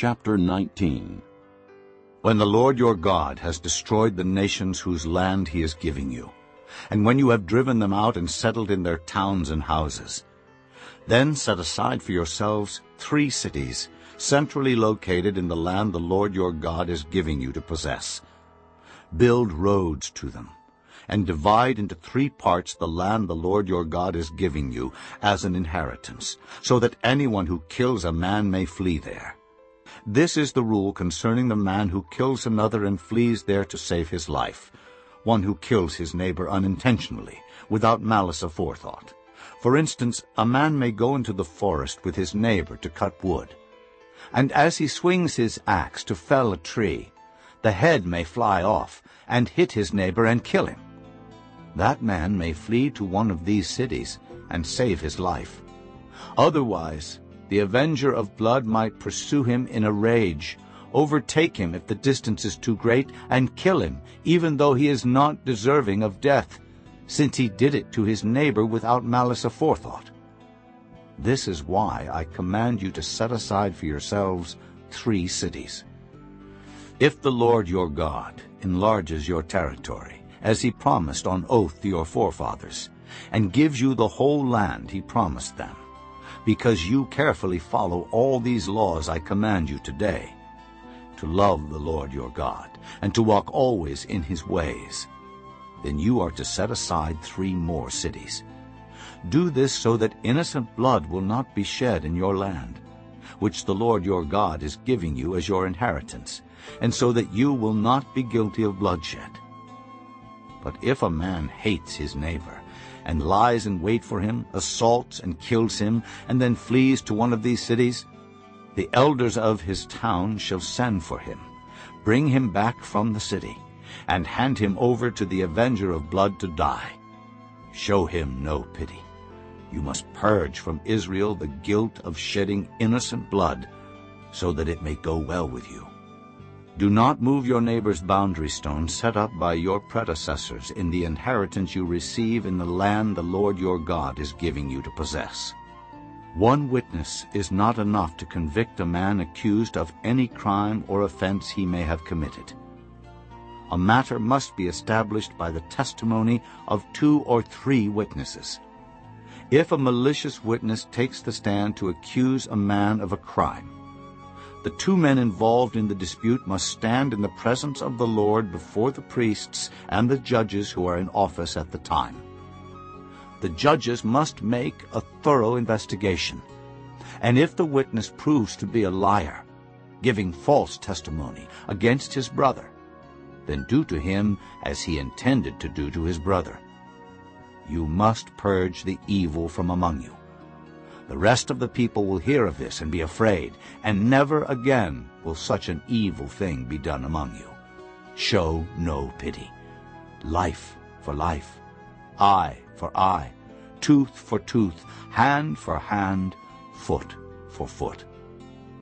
Chapter 19 When the Lord your God has destroyed the nations whose land he is giving you, and when you have driven them out and settled in their towns and houses, then set aside for yourselves three cities, centrally located in the land the Lord your God is giving you to possess. Build roads to them, and divide into three parts the land the Lord your God is giving you as an inheritance, so that anyone who kills a man may flee there. This is the rule concerning the man who kills another and flees there to save his life, one who kills his neighbor unintentionally, without malice aforethought. For instance, a man may go into the forest with his neighbor to cut wood. And as he swings his axe to fell a tree, the head may fly off and hit his neighbor and kill him. That man may flee to one of these cities and save his life. Otherwise, the avenger of blood might pursue him in a rage, overtake him if the distance is too great, and kill him, even though he is not deserving of death, since he did it to his neighbor without malice aforethought. This is why I command you to set aside for yourselves three cities. If the Lord your God enlarges your territory, as he promised on oath to your forefathers, and gives you the whole land he promised them, because you carefully follow all these laws I command you today, to love the Lord your God, and to walk always in his ways, then you are to set aside three more cities. Do this so that innocent blood will not be shed in your land, which the Lord your God is giving you as your inheritance, and so that you will not be guilty of bloodshed. But if a man hates his neighbor, and lies in wait for him, assaults and kills him, and then flees to one of these cities, the elders of his town shall send for him, bring him back from the city, and hand him over to the avenger of blood to die. Show him no pity. You must purge from Israel the guilt of shedding innocent blood, so that it may go well with you. Do not move your neighbor's boundary stone set up by your predecessors in the inheritance you receive in the land the Lord your God is giving you to possess. One witness is not enough to convict a man accused of any crime or offense he may have committed. A matter must be established by the testimony of two or three witnesses. If a malicious witness takes the stand to accuse a man of a crime, the two men involved in the dispute must stand in the presence of the Lord before the priests and the judges who are in office at the time. The judges must make a thorough investigation. And if the witness proves to be a liar, giving false testimony against his brother, then do to him as he intended to do to his brother. You must purge the evil from among you. The rest of the people will hear of this and be afraid, and never again will such an evil thing be done among you. Show no pity. Life for life, eye for eye, tooth for tooth, hand for hand, foot for foot.